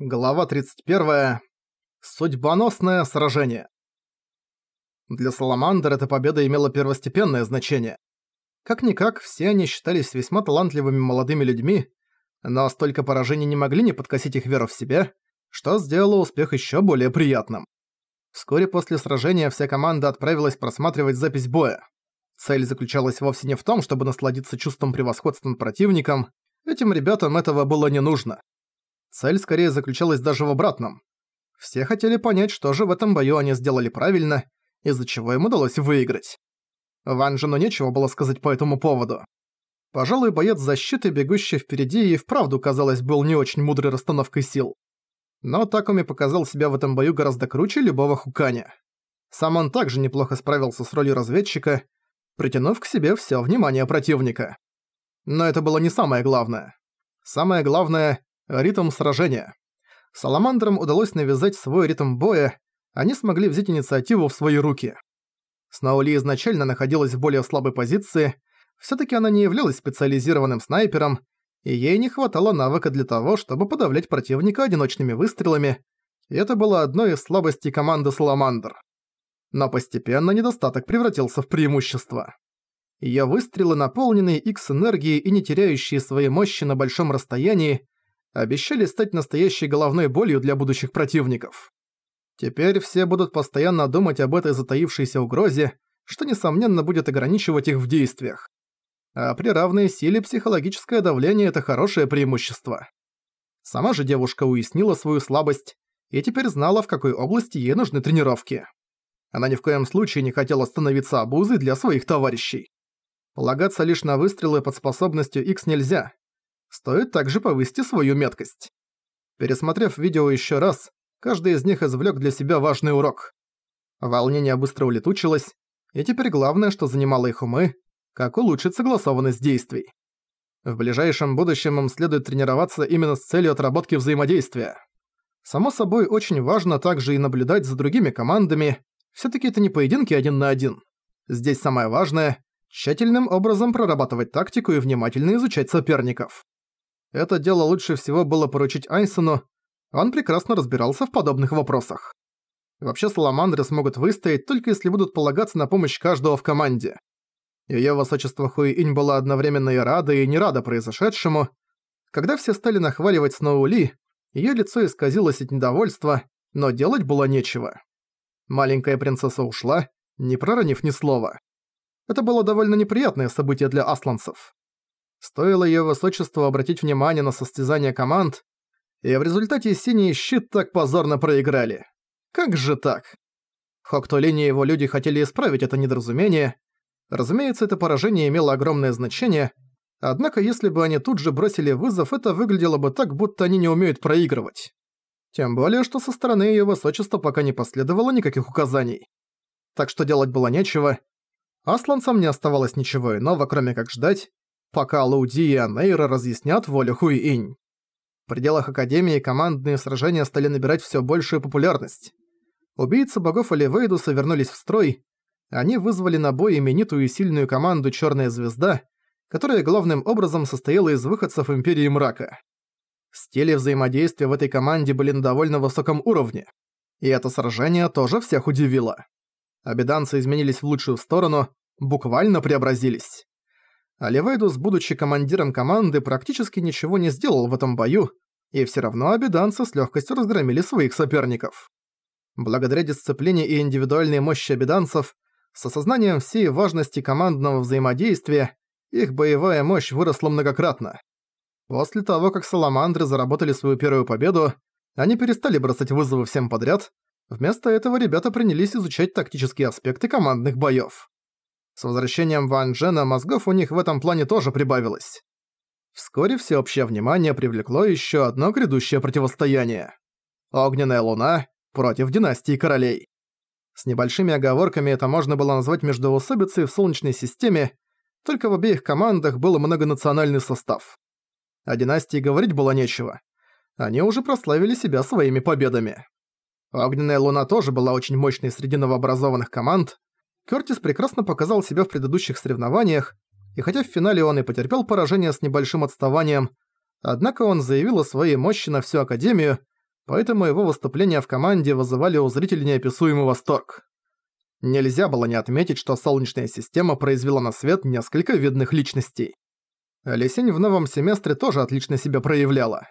Глава 31. Судьбоносное сражение. Для Саламандр эта победа имела первостепенное значение. Как-никак, все они считались весьма талантливыми молодыми людьми, но столько поражений не могли не подкосить их веру в себя, что сделало успех еще более приятным. Вскоре после сражения вся команда отправилась просматривать запись боя. Цель заключалась вовсе не в том, чтобы насладиться чувством превосходства над противником, этим ребятам этого было не нужно. Цель скорее заключалась даже в обратном. Все хотели понять, что же в этом бою они сделали правильно, из-за чего им удалось выиграть. Ван Джену нечего было сказать по этому поводу. Пожалуй, боец защиты, бегущий впереди, и вправду, казалось, был не очень мудрой расстановкой сил. Но Такуми показал себя в этом бою гораздо круче любого Хуканя. Сам он также неплохо справился с ролью разведчика, притянув к себе всё внимание противника. Но это было не самое главное. Самое главное Ритм сражения. Саламандрам удалось навязать свой ритм боя, они смогли взять инициативу в свои руки. Сноули изначально находилась в более слабой позиции, всё-таки она не являлась специализированным снайпером, и ей не хватало навыка для того, чтобы подавлять противника одиночными выстрелами, и это было одной из слабостей команды Саламандр. Но постепенно недостаток превратился в преимущество. Её выстрелы, наполненные X-энергией и не теряющие своей мощи на большом расстоянии, обещали стать настоящей головной болью для будущих противников. Теперь все будут постоянно думать об этой затаившейся угрозе, что, несомненно, будет ограничивать их в действиях. А при равной силе психологическое давление – это хорошее преимущество. Сама же девушка уяснила свою слабость и теперь знала, в какой области ей нужны тренировки. Она ни в коем случае не хотела становиться обузой для своих товарищей. Полагаться лишь на выстрелы под способностью X нельзя, стоит также повысить свою меткость. Пересмотрев видео еще раз, каждый из них извлек для себя важный урок. Волнение быстро улетучилось, и теперь главное, что занимало их умы, как улучшить согласованность действий. В ближайшем будущем им следует тренироваться именно с целью отработки взаимодействия. Само собой, очень важно также и наблюдать за другими командами, все таки это не поединки один на один. Здесь самое важное – тщательным образом прорабатывать тактику и внимательно изучать соперников. Это дело лучше всего было поручить Айсону, он прекрасно разбирался в подобных вопросах. Вообще саламандры смогут выстоять только если будут полагаться на помощь каждого в команде. Её высочество Хуи-Инь была одновременно и рада, и не рада произошедшему. Когда все стали нахваливать Сноу Ли, её лицо исказилось от недовольства, но делать было нечего. Маленькая принцесса ушла, не проронив ни слова. Это было довольно неприятное событие для асланцев. Стоило её высочеству обратить внимание на состязание команд, и в результате синий щит так позорно проиграли. Как же так? Хоктолини и его люди хотели исправить это недоразумение. Разумеется, это поражение имело огромное значение, однако если бы они тут же бросили вызов, это выглядело бы так, будто они не умеют проигрывать. Тем более, что со стороны её высочества пока не последовало никаких указаний. Так что делать было нечего. Асланцам не оставалось ничего иного, кроме как ждать, пока Лауди и Анейра разъяснят волю Хуи-Инь. В пределах Академии командные сражения стали набирать все большую популярность. Убийцы богов Оливейдуса вернулись в строй, они вызвали на бой именитую и сильную команду «Чёрная звезда», которая главным образом состояла из выходцев Империи Мрака. Стили взаимодействия в этой команде были на довольно высоком уровне, и это сражение тоже всех удивило. Обиданцы изменились в лучшую сторону, буквально преобразились. Оливейдус, будучи командиром команды, практически ничего не сделал в этом бою, и все равно обиданцы с легкостью разгромили своих соперников. Благодаря дисциплине и индивидуальной мощи обиданцев, с осознанием всей важности командного взаимодействия, их боевая мощь выросла многократно. После того, как Саламандры заработали свою первую победу, они перестали бросать вызовы всем подряд, вместо этого ребята принялись изучать тактические аспекты командных боёв. С возвращением Ван Джена мозгов у них в этом плане тоже прибавилось. Вскоре всеобщее внимание привлекло еще одно грядущее противостояние. Огненная луна против династии королей. С небольшими оговорками это можно было назвать междоусобицей в Солнечной системе, только в обеих командах был многонациональный состав. О династии говорить было нечего. Они уже прославили себя своими победами. Огненная луна тоже была очень мощной среди новообразованных команд, Кёртис прекрасно показал себя в предыдущих соревнованиях, и хотя в финале он и потерпел поражение с небольшим отставанием, однако он заявил о своей мощи на всю Академию, поэтому его выступления в команде вызывали у зрителей неописуемый восторг. Нельзя было не отметить, что Солнечная система произвела на свет несколько видных личностей. Лисень в новом семестре тоже отлично себя проявляла.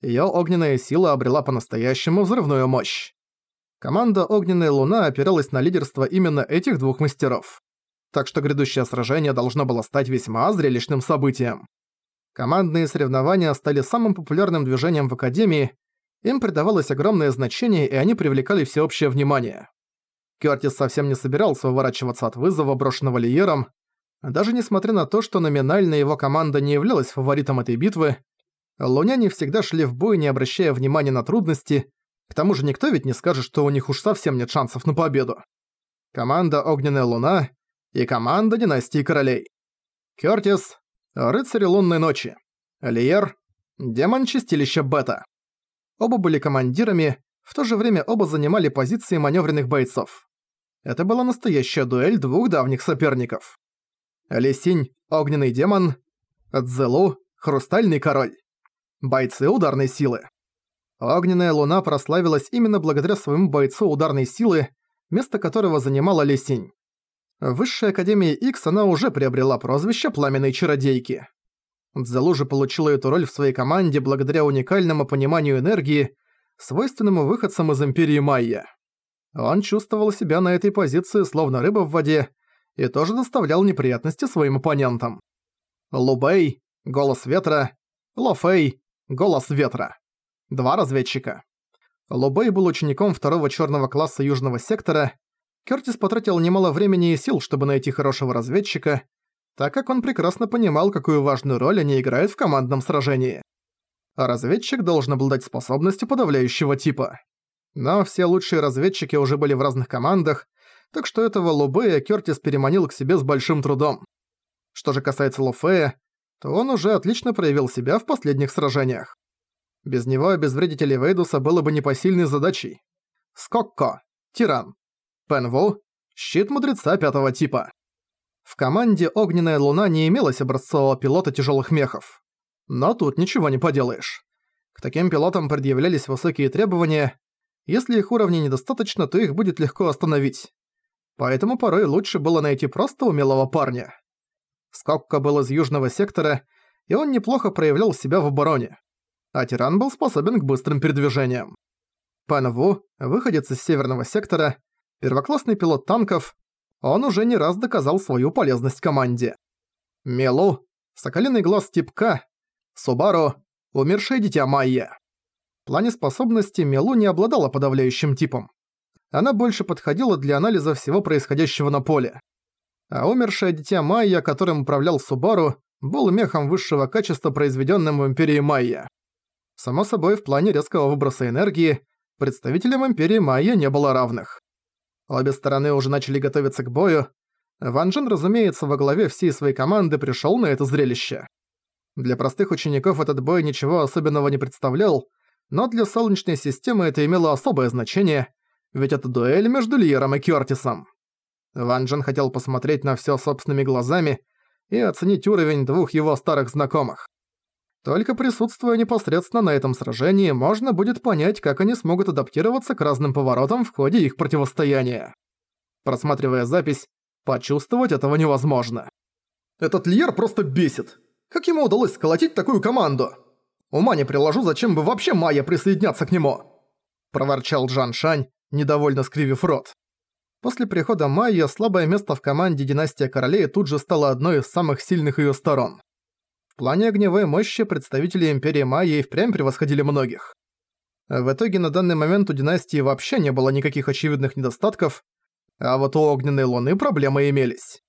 Её огненная сила обрела по-настоящему взрывную мощь. Команда «Огненная луна» опиралась на лидерство именно этих двух мастеров. Так что грядущее сражение должно было стать весьма зрелищным событием. Командные соревнования стали самым популярным движением в Академии, им придавалось огромное значение и они привлекали всеобщее внимание. Кёртис совсем не собирался уворачиваться от вызова, брошенного Лиером. Даже несмотря на то, что номинально его команда не являлась фаворитом этой битвы, луняне всегда шли в бой, не обращая внимания на трудности, к тому же никто ведь не скажет, что у них уж совсем нет шансов на победу. Команда «Огненная луна» и команда «Династии королей». Кёртис – рыцарь лунной ночи. Лиер – демон чистилища Бета. Оба были командирами, в то же время оба занимали позиции маневренных бойцов. Это была настоящая дуэль двух давних соперников. Лисинь – огненный демон, Цзелу – хрустальный король. Бойцы ударной силы. Огненная луна прославилась именно благодаря своему бойцу ударной силы, место которого занимала Лисинь. В Высшей Академии X она уже приобрела прозвище «Пламенной чародейки». Цзелу же получила эту роль в своей команде благодаря уникальному пониманию энергии, свойственному выходцам из Империи Майя. Он чувствовал себя на этой позиции словно рыба в воде и тоже доставлял неприятности своим оппонентам. Лубей — голос ветра, Лофей — голос ветра. Два разведчика. Лубей был учеником второго черного класса Южного сектора. Кёртис потратил немало времени и сил, чтобы найти хорошего разведчика, так как он прекрасно понимал, какую важную роль они играют в командном сражении. А разведчик должен обладать способностью подавляющего типа. Но все лучшие разведчики уже были в разных командах, так что этого Лубея Кёртис переманил к себе с большим трудом. Что же касается Луфея, то он уже отлично проявил себя в последних сражениях. Без него обезвредитель Вейдуса было бы непосильной задачей. Скокко, Тиран, Пенву, щит мудреца пятого типа. В команде Огненная Луна не имелось образцового пилота тяжелых мехов. Но тут ничего не поделаешь. К таким пилотам предъявлялись высокие требования, если их уровня недостаточно, то их будет легко остановить. Поэтому порой лучше было найти просто умелого парня. Скокка был из южного сектора, и он неплохо проявлял себя в обороне. А Тиран был способен к быстрым передвижениям. Пан Ву, выходец из северного сектора, первоклассный пилот танков, он уже не раз доказал свою полезность команде. Мелу, Соколиный глаз тип К, Субару, умершее дитя Майя плане способности Мелу не обладала подавляющим типом. Она больше подходила для анализа всего происходящего на поле. А умершее дитя Майя, которым управлял Субару, был мехом высшего качества, произведенным в Империи Майя. Само собой, в плане резкого выброса энергии, представителям Империи Майя не было равных. Обе стороны уже начали готовиться к бою. Ван Джен, разумеется, во главе всей своей команды пришел на это зрелище. Для простых учеников этот бой ничего особенного не представлял, но для Солнечной системы это имело особое значение, ведь это дуэль между Лиером и Кёртисом. Ван Джен хотел посмотреть на всё собственными глазами и оценить уровень двух его старых знакомых. Только присутствуя непосредственно на этом сражении, можно будет понять, как они смогут адаптироваться к разным поворотам в ходе их противостояния. Просматривая запись, почувствовать этого невозможно. «Этот Льер просто бесит! Как ему удалось сколотить такую команду?» Ума не приложу, зачем бы вообще Майя присоединяться к нему!» Проворчал Джан Шань, недовольно скривив рот. После прихода Майя слабое место в команде Династия Королей тут же стало одной из самых сильных ее сторон. Плане огневой мощи представители Империи Майя и впрямь превосходили многих. В итоге на данный момент у династии вообще не было никаких очевидных недостатков, а вот у Огненной Луны проблемы имелись.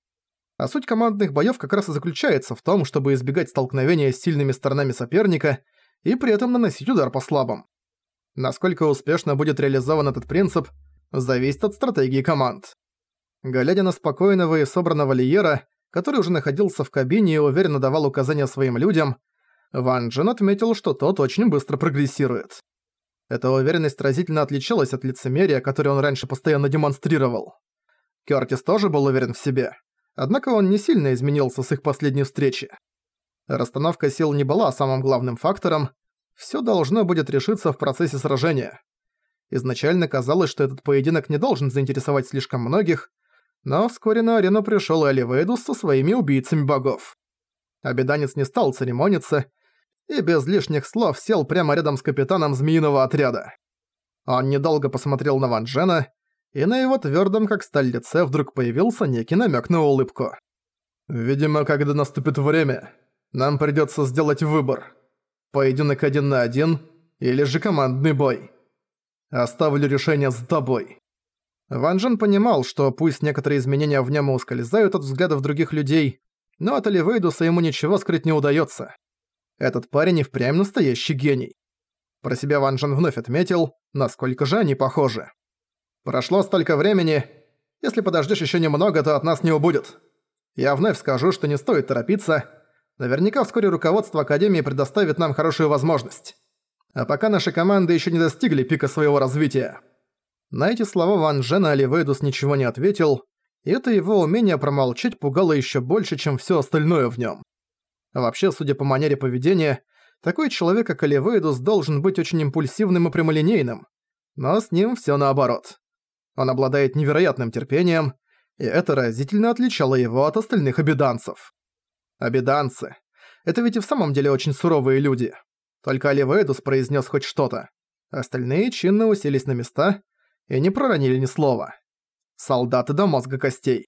А суть командных боёв как раз и заключается в том, чтобы избегать столкновения с сильными сторонами соперника и при этом наносить удар по слабым. Насколько успешно будет реализован этот принцип, зависит от стратегии команд. Глядя на спокойного и собранного Лиера, который уже находился в кабине и уверенно давал указания своим людям, Ван Джен отметил, что тот очень быстро прогрессирует. Эта уверенность разительно отличалась от лицемерия, которое он раньше постоянно демонстрировал. Кёртис тоже был уверен в себе. Однако он не сильно изменился с их последней встречи. Расстановка сил не была самым главным фактором. Всё должно будет решиться в процессе сражения. Изначально казалось, что этот поединок не должен заинтересовать слишком многих, но вскоре на арену пришёл Эливейдус со своими убийцами богов. Обеданец не стал церемониться и без лишних слов сел прямо рядом с капитаном змеиного отряда. Он недолго посмотрел на Ван Джена, и на его твёрдом как сталь лице вдруг появился некий намёк на улыбку. «Видимо, когда наступит время, нам придётся сделать выбор. Поединок один на один или же командный бой. Оставлю решение за тобой». Ван Джен понимал, что пусть некоторые изменения в нем ускользают от взглядов других людей, но от Оливейдуса ему ничего скрыть не удается. Этот парень и впрямь настоящий гений. Про себя Ван Джен вновь отметил, насколько же они похожи. «Прошло столько времени. Если подождешь еще немного, то от нас не убудет. Я вновь скажу, что не стоит торопиться. Наверняка вскоре руководство Академии предоставит нам хорошую возможность. А пока наши команды еще не достигли пика своего развития». На эти слова Ван Джена Оливейдус ничего не ответил, и это его умение промолчать пугало еще больше, чем все остальное в нем. Вообще, судя по манере поведения, такой человек, как Оливейдус, должен быть очень импульсивным и прямолинейным. Но с ним все наоборот. Он обладает невероятным терпением, и это разительно отличало его от остальных обиданцев. Обиданцы. Это ведь и в самом деле очень суровые люди. Только Оливейдус произнес хоть что-то. Остальные чинно уселись на места и не проронили ни слова солдаты до мозга костей.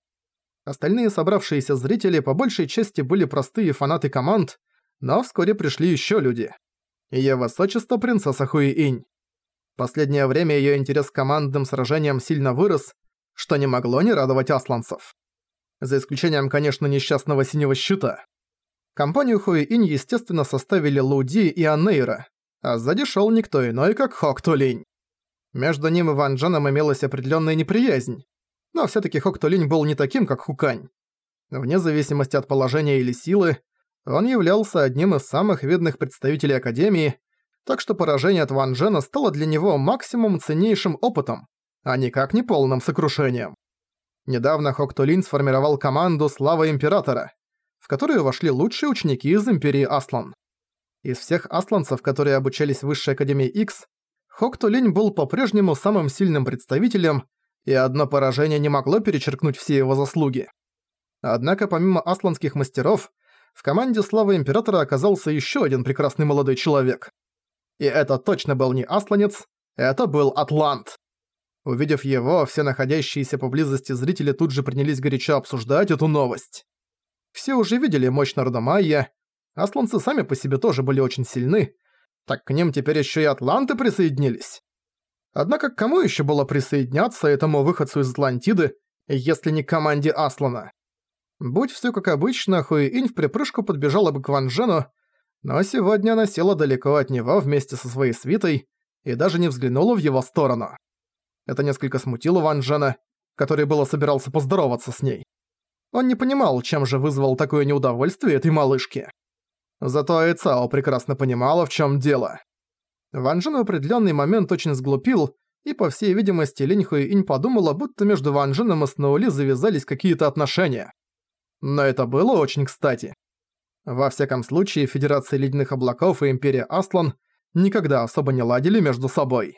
Остальные собравшиеся зрители по большей части были простые фанаты команд, но вскоре пришли еще люди. Её высочество принцесса Хуи-Инь. Последнее время её интерес к командным сражениям сильно вырос, что не могло не радовать асланцев. За исключением, конечно, несчастного синего щита. Компанию Хуи-Инь, естественно, составили Луди и Анейра, а сзади шёл никто иной, как Хок Тулинь. Между ним и Ван Дженом имелась определённая неприязнь, но всё-таки Хоктолинь был не таким, как Хукань. Вне зависимости от положения или силы, он являлся одним из самых видных представителей Академии, так что поражение от Ван Джена стало для него максимум ценнейшим опытом, а никак не полным сокрушением. Недавно Хоктолинь сформировал команду «Слава Императора», в которую вошли лучшие ученики из Империи Аслан. Из всех асланцев, которые обучались в Высшей Академии X, Хоктолинь был по-прежнему самым сильным представителем, и одно поражение не могло перечеркнуть все его заслуги. Однако помимо асланских мастеров, в команде Славы Императора оказался еще один прекрасный молодой человек. И это точно был не асланец, это был Атлант. Увидев его, все находящиеся поблизости зрители тут же принялись горячо обсуждать эту новость. Все уже видели мощь народа Майя, асланцы сами по себе тоже были очень сильны, так к ним теперь еще и атланты присоединились. Однако к кому еще было присоединяться этому выходцу из Атлантиды, если не команде Аслана? Будь все как обычно, Хуиинь в припрыжку подбежала бы к Ван но сегодня она села далеко от него вместе со своей свитой и даже не взглянула в его сторону. Это несколько смутило Ван Джена, который было собирался поздороваться с ней. Он не понимал, чем же вызвал такое неудовольствие этой малышки. Зато Айцао прекрасно понимала, в чем дело. Ван Джен в определенный момент очень сглупил, и, по всей видимости, Линь Хуэинь подумала, будто между Ван Дженом и Сноули завязались какие-то отношения. Но это было очень кстати. Во всяком случае, Федерация Ледяных Облаков и Империя Аслан никогда особо не ладили между собой.